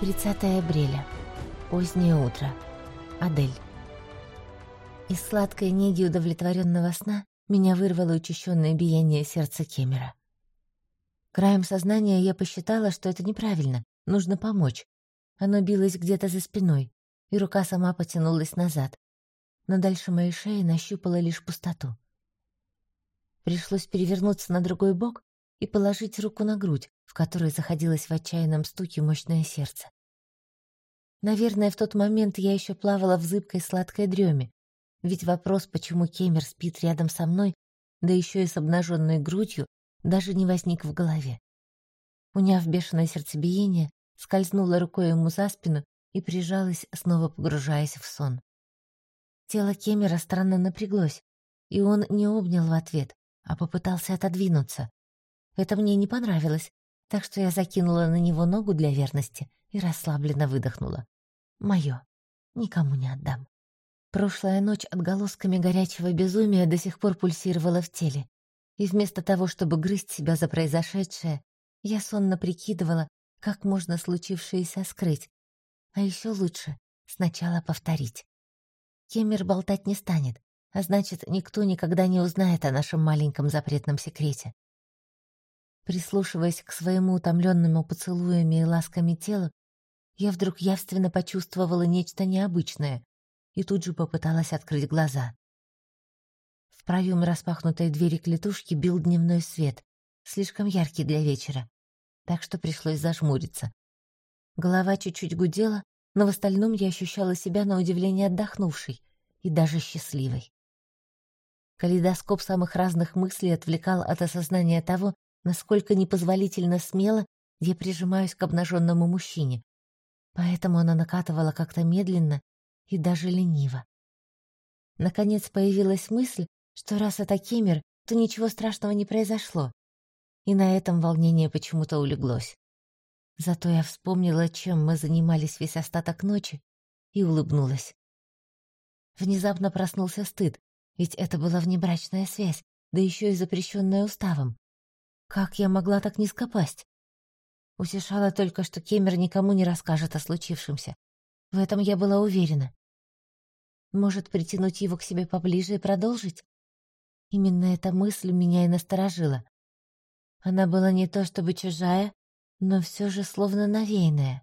30 апреля. Позднее утро. Адель. Из сладкой неги удовлетворенного сна меня вырвало учащенное биение сердца Кемера. Краем сознания я посчитала, что это неправильно, нужно помочь. Оно билось где-то за спиной, и рука сама потянулась назад. Но дальше моей шеи нащупала лишь пустоту. Пришлось перевернуться на другой бок и положить руку на грудь, в которой заходилось в отчаянном стуке мощное сердце. Наверное, в тот момент я еще плавала в зыбкой сладкой дреме, ведь вопрос, почему Кемер спит рядом со мной, да еще и с обнаженной грудью, даже не возник в голове. Уняв бешеное сердцебиение, скользнула рукой ему за спину и прижалась, снова погружаясь в сон. Тело Кемера странно напряглось, и он не обнял в ответ, а попытался отодвинуться. Это мне не понравилось, так что я закинула на него ногу для верности и расслабленно выдохнула. Моё. Никому не отдам. Прошлая ночь отголосками горячего безумия до сих пор пульсировала в теле. И вместо того, чтобы грызть себя за произошедшее, я сонно прикидывала, как можно случившееся скрыть. А еще лучше сначала повторить. Кемер болтать не станет, а значит, никто никогда не узнает о нашем маленьком запретном секрете. Прислушиваясь к своему утомленному поцелуями и ласками телу, я вдруг явственно почувствовала нечто необычное и тут же попыталась открыть глаза. В проеме распахнутой двери клетушки бил дневной свет, слишком яркий для вечера, так что пришлось зажмуриться. Голова чуть-чуть гудела, но в остальном я ощущала себя на удивление отдохнувшей и даже счастливой. Калейдоскоп самых разных мыслей отвлекал от осознания того, насколько непозволительно смело я прижимаюсь к обнаженному мужчине. Поэтому она накатывала как-то медленно и даже лениво. Наконец появилась мысль, что раз это Кемер, то ничего страшного не произошло. И на этом волнение почему-то улеглось. Зато я вспомнила, чем мы занимались весь остаток ночи, и улыбнулась. Внезапно проснулся стыд, ведь это была внебрачная связь, да еще и запрещенная уставом. Как я могла так низко пасть? Утешала только, что Кемер никому не расскажет о случившемся. В этом я была уверена. Может, притянуть его к себе поближе и продолжить? Именно эта мысль меня и насторожила. Она была не то чтобы чужая, но все же словно навеянная.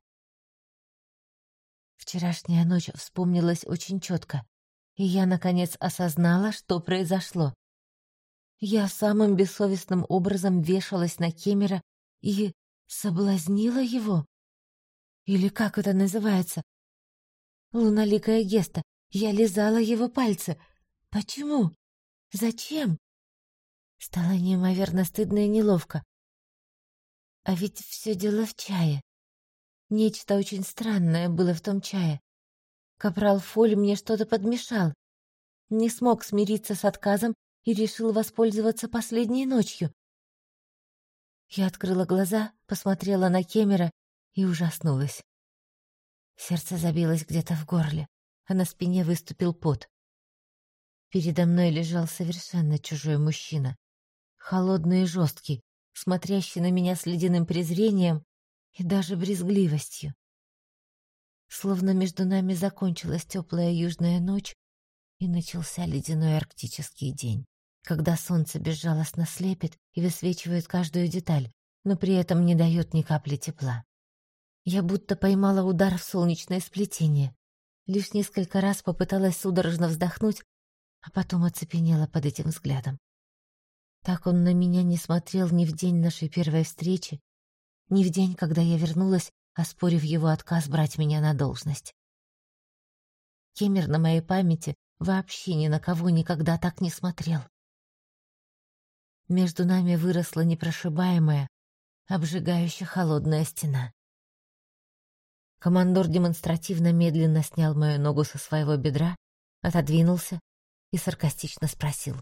Вчерашняя ночь вспомнилась очень четко, и я, наконец, осознала, что произошло. Я самым бессовестным образом вешалась на Кемера и соблазнила его. Или как это называется? Луналикая геста. Я лизала его пальцы. Почему? Зачем? Стало неимоверно стыдно и неловко. А ведь все дело в чае. Нечто очень странное было в том чае. Капрал Фоль мне что-то подмешал. Не смог смириться с отказом и решил воспользоваться последней ночью. Я открыла глаза, посмотрела на Кемера и ужаснулась. Сердце забилось где-то в горле, а на спине выступил пот. Передо мной лежал совершенно чужой мужчина, холодный и жесткий, смотрящий на меня с ледяным презрением и даже брезгливостью. Словно между нами закончилась теплая южная ночь и начался ледяной арктический день когда солнце безжалостно слепит и высвечивает каждую деталь, но при этом не дает ни капли тепла. Я будто поймала удар в солнечное сплетение. Лишь несколько раз попыталась судорожно вздохнуть, а потом оцепенела под этим взглядом. Так он на меня не смотрел ни в день нашей первой встречи, ни в день, когда я вернулась, оспорив его отказ брать меня на должность. Кемер на моей памяти вообще ни на кого никогда так не смотрел. Между нами выросла непрошибаемая, обжигающая холодная стена. Командор демонстративно медленно снял мою ногу со своего бедра, отодвинулся и саркастично спросил.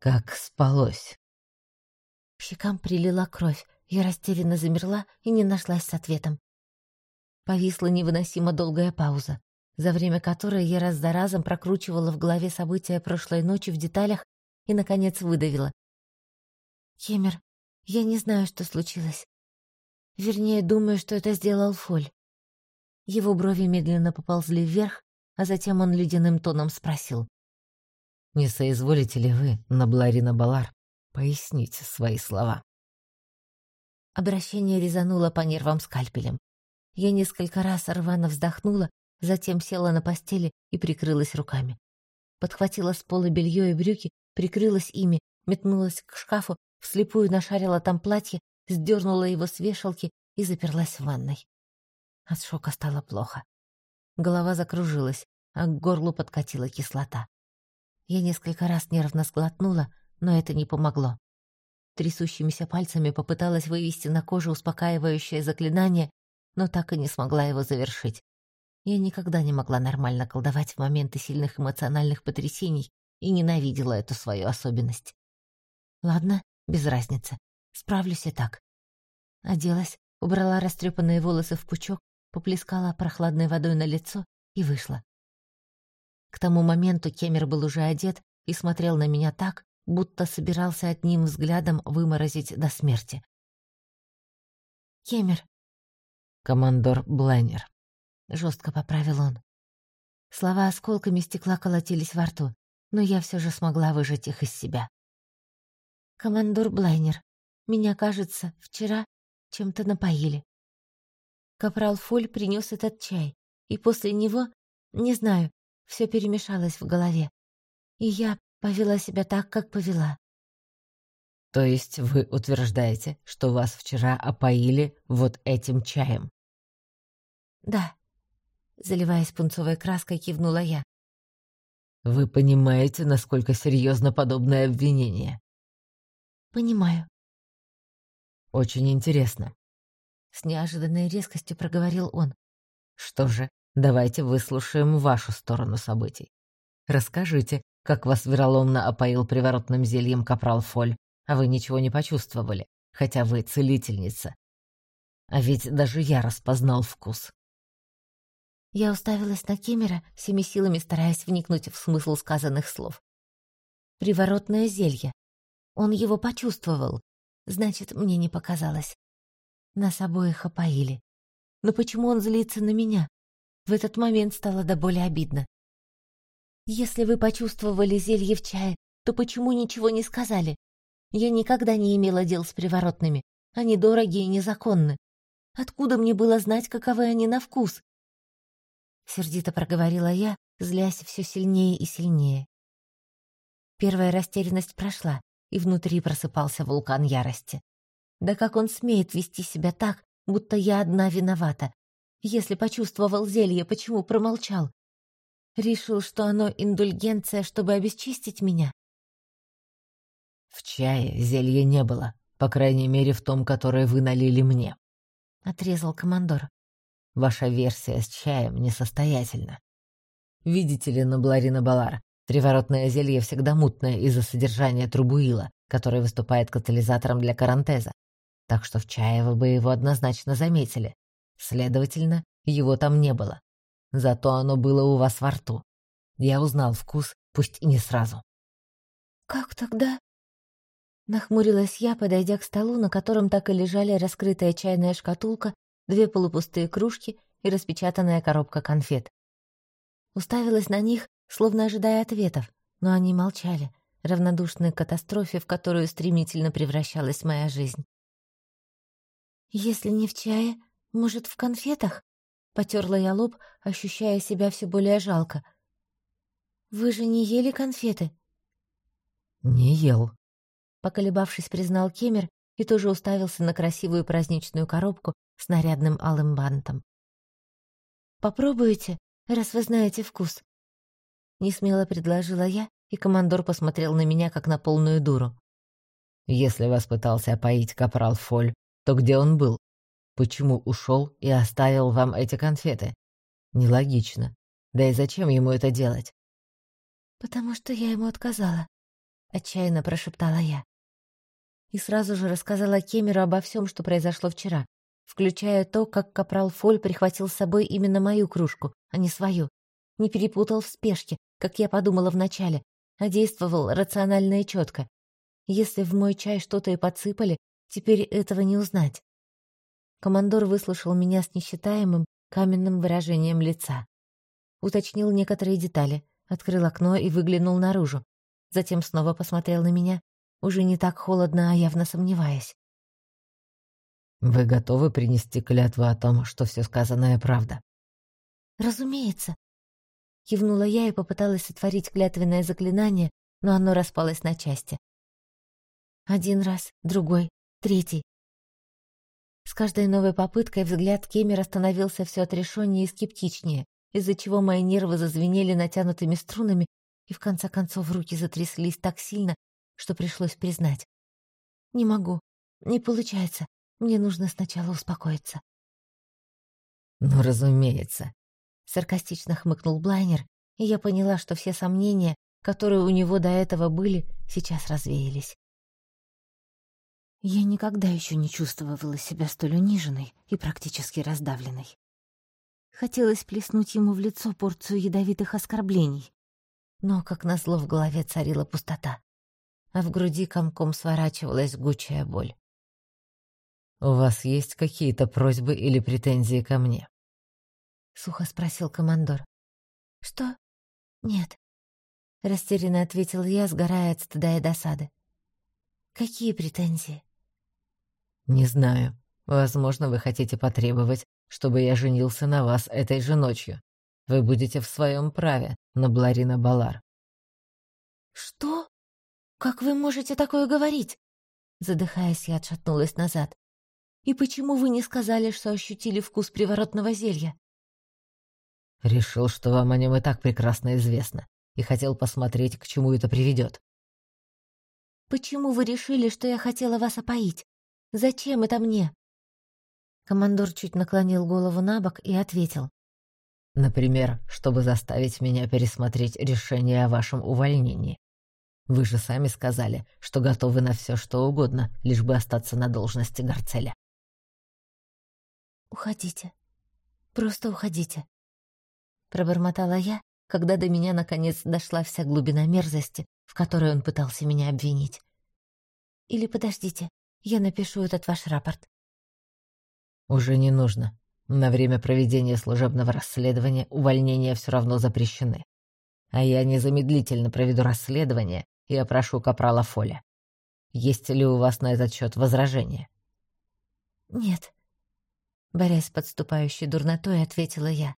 «Как спалось?» К щекам прилила кровь, я растерянно замерла и не нашлась с ответом. Повисла невыносимо долгая пауза, за время которой я раз за разом прокручивала в голове события прошлой ночи в деталях и, наконец, выдавила. «Кемер, я не знаю, что случилось. Вернее, думаю, что это сделал Фоль. Его брови медленно поползли вверх, а затем он ледяным тоном спросил. «Не соизволите ли вы, Набларина Балар, пояснить свои слова?» Обращение резануло по нервам скальпелем. Я несколько раз рвано вздохнула, затем села на постели и прикрылась руками. Подхватила с пола белье и брюки, прикрылась ими, метнулась к шкафу, вслепую нашарила там платье, сдернула его с вешалки и заперлась в ванной. От шока стало плохо. Голова закружилась, а к горлу подкатила кислота. Я несколько раз нервно сглотнула, но это не помогло. Трясущимися пальцами попыталась вывести на кожу успокаивающее заклинание, но так и не смогла его завершить. Я никогда не могла нормально колдовать в моменты сильных эмоциональных потрясений и ненавидела эту свою особенность. Ладно, без разницы. Справлюсь и так. Оделась, убрала растрепанные волосы в пучок, поплескала прохладной водой на лицо и вышла. К тому моменту Кемер был уже одет и смотрел на меня так, будто собирался одним взглядом выморозить до смерти. «Кемер, командор Блайнер», — жестко поправил он. Слова осколками стекла колотились во рту, но я все же смогла выжать их из себя. «Командор Блайнер, меня, кажется, вчера чем-то напоили. Капрал Фоль принес этот чай, и после него, не знаю, все перемешалось в голове. И я повела себя так, как повела. То есть вы утверждаете, что вас вчера опоили вот этим чаем? «Да», — заливаясь пунцовой краской, кивнула я. «Вы понимаете, насколько серьезно подобное обвинение?» «Понимаю». «Очень интересно». С неожиданной резкостью проговорил он. «Что же, давайте выслушаем вашу сторону событий. Расскажите, как вас вероломно опоил приворотным зельем капрал Фоль, а вы ничего не почувствовали, хотя вы целительница. А ведь даже я распознал вкус. Я уставилась на Кемера, всеми силами стараясь вникнуть в смысл сказанных слов. Приворотное зелье. Он его почувствовал. Значит, мне не показалось. Нас обоих опоили. Но почему он злится на меня? В этот момент стало до боли обидно. Если вы почувствовали зелье в чае, то почему ничего не сказали? Я никогда не имела дел с приворотными. Они дорогие и незаконны. Откуда мне было знать, каковы они на вкус? Сердито проговорила я, злясь все сильнее и сильнее. Первая растерянность прошла, и внутри просыпался вулкан ярости. Да как он смеет вести себя так, будто я одна виновата? Если почувствовал зелье, почему промолчал? Решил, что оно индульгенция, чтобы обесчистить меня? В чае зелья не было, по крайней мере, в том, которое вы налили мне. Отрезал командор. Ваша версия с чаем несостоятельна. Видите ли, Набларина Балар, приворотное зелье всегда мутное из-за содержания трубуила, который выступает катализатором для карантеза. Так что в чае вы бы его однозначно заметили. Следовательно, его там не было. Зато оно было у вас во рту. Я узнал вкус, пусть и не сразу. «Как тогда?» Нахмурилась я, подойдя к столу, на котором так и лежали раскрытая чайная шкатулка две полупустые кружки и распечатанная коробка конфет. Уставилась на них, словно ожидая ответов, но они молчали, равнодушные к катастрофе, в которую стремительно превращалась моя жизнь. «Если не в чае, может, в конфетах?» — потерла я лоб, ощущая себя все более жалко. «Вы же не ели конфеты?» «Не ел», — поколебавшись, признал Кемер и тоже уставился на красивую праздничную коробку с нарядным алым бантом. «Попробуйте, раз вы знаете вкус». Несмело предложила я, и командор посмотрел на меня, как на полную дуру. «Если вас пытался опоить капрал Фоль, то где он был? Почему ушел и оставил вам эти конфеты? Нелогично. Да и зачем ему это делать?» «Потому что я ему отказала», — отчаянно прошептала я и сразу же рассказала Кемеру обо всем, что произошло вчера, включая то, как капрал Фоль прихватил с собой именно мою кружку, а не свою. Не перепутал в спешке, как я подумала вначале, а действовал рационально и четко. Если в мой чай что-то и подсыпали, теперь этого не узнать. Командор выслушал меня с несчитаемым каменным выражением лица. Уточнил некоторые детали, открыл окно и выглянул наружу. Затем снова посмотрел на меня, уже не так холодно, а явно сомневаясь. «Вы готовы принести клятву о том, что все сказанное правда?» «Разумеется». Кивнула я и попыталась сотворить клятвенное заклинание, но оно распалось на части. Один раз, другой, третий. С каждой новой попыткой взгляд Кемера становился все отрешеннее и скептичнее, из-за чего мои нервы зазвенели натянутыми струнами, и в конце концов руки затряслись так сильно, что пришлось признать. «Не могу. Не получается. Мне нужно сначала успокоиться». «Ну, разумеется», — саркастично хмыкнул Блайнер, и я поняла, что все сомнения, которые у него до этого были, сейчас развеялись. Я никогда еще не чувствовала себя столь униженной и практически раздавленной. Хотелось плеснуть ему в лицо порцию ядовитых оскорблений, но, как назло, в голове царила пустота, а в груди комком сворачивалась гучая боль. «У вас есть какие-то просьбы или претензии ко мне?» — сухо спросил командор. «Что? Нет», — растерянно ответил я, сгорая от стыда и досады. «Какие претензии?» «Не знаю. Возможно, вы хотите потребовать, чтобы я женился на вас этой же ночью. Вы будете в своем праве, но Бларина Балар». «Что? Как вы можете такое говорить?» Задыхаясь, я отшатнулась назад. «И почему вы не сказали, что ощутили вкус приворотного зелья?» «Решил, что вам о нем и так прекрасно известно, и хотел посмотреть, к чему это приведет». «Почему вы решили, что я хотела вас опоить? Зачем это мне?» Командор чуть наклонил голову на бок и ответил. Например, чтобы заставить меня пересмотреть решение о вашем увольнении. Вы же сами сказали, что готовы на все, что угодно, лишь бы остаться на должности Гарцеля. «Уходите. Просто уходите», — пробормотала я, когда до меня наконец дошла вся глубина мерзости, в которой он пытался меня обвинить. «Или подождите, я напишу этот ваш рапорт». «Уже не нужно. На время проведения служебного расследования увольнения все равно запрещены. А я незамедлительно проведу расследование и опрошу капрала Фоля. Есть ли у вас на этот счет возражения? Нет. Борясь с подступающей дурнотой, ответила я.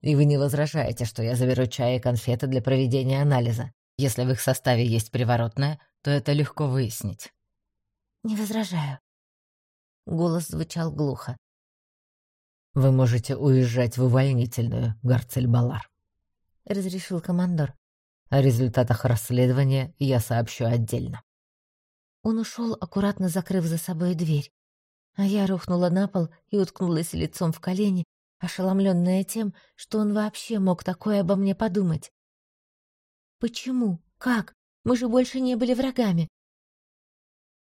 И вы не возражаете, что я заберу чай и конфеты для проведения анализа? Если в их составе есть приворотное, то это легко выяснить. Не возражаю. Голос звучал глухо. «Вы можете уезжать в увольнительную, Гарцель-Балар», — разрешил командор. «О результатах расследования я сообщу отдельно». Он ушел, аккуратно закрыв за собой дверь, а я рухнула на пол и уткнулась лицом в колени, ошеломленная тем, что он вообще мог такое обо мне подумать. «Почему? Как? Мы же больше не были врагами!»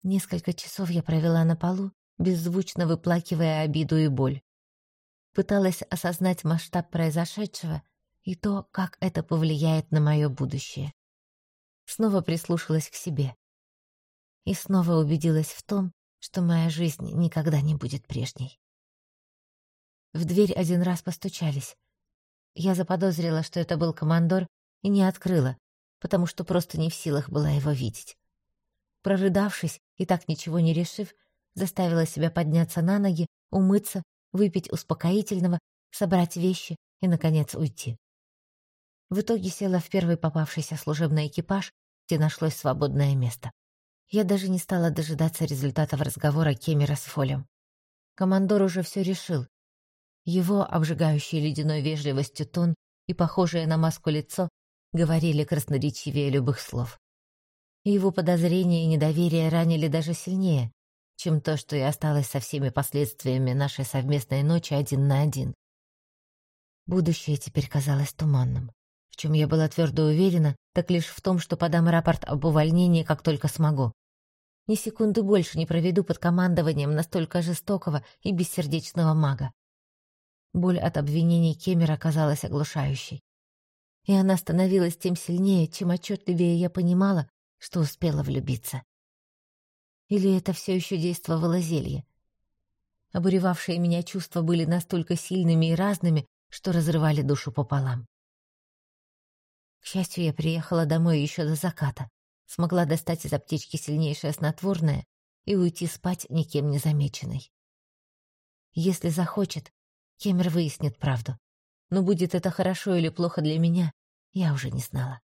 Несколько часов я провела на полу, беззвучно выплакивая обиду и боль пыталась осознать масштаб произошедшего и то, как это повлияет на мое будущее. Снова прислушалась к себе. И снова убедилась в том, что моя жизнь никогда не будет прежней. В дверь один раз постучались. Я заподозрила, что это был командор, и не открыла, потому что просто не в силах была его видеть. Прорыдавшись и так ничего не решив, заставила себя подняться на ноги, умыться выпить успокоительного, собрать вещи и, наконец, уйти. В итоге села в первый попавшийся служебный экипаж, где нашлось свободное место. Я даже не стала дожидаться результатов разговора Кемера с Фолем. Командор уже все решил. Его, обжигающий ледяной вежливостью тон и похожее на маску лицо, говорили красноречивее любых слов. Его подозрения и недоверие ранили даже сильнее, чем то, что я осталась со всеми последствиями нашей совместной ночи один на один. Будущее теперь казалось туманным. Чем я была твердо уверена, так лишь в том, что подам рапорт об увольнении, как только смогу. Ни секунды больше не проведу под командованием настолько жестокого и бессердечного мага. Боль от обвинений Кемера оказалась оглушающей. И она становилась тем сильнее, чем отчетливее я понимала, что успела влюбиться. Или это все еще действовало зелье? Обуревавшие меня чувства были настолько сильными и разными, что разрывали душу пополам. К счастью, я приехала домой еще до заката, смогла достать из аптечки сильнейшее снотворное и уйти спать никем не замеченной. Если захочет, Кемер выяснит правду. Но будет это хорошо или плохо для меня, я уже не знала.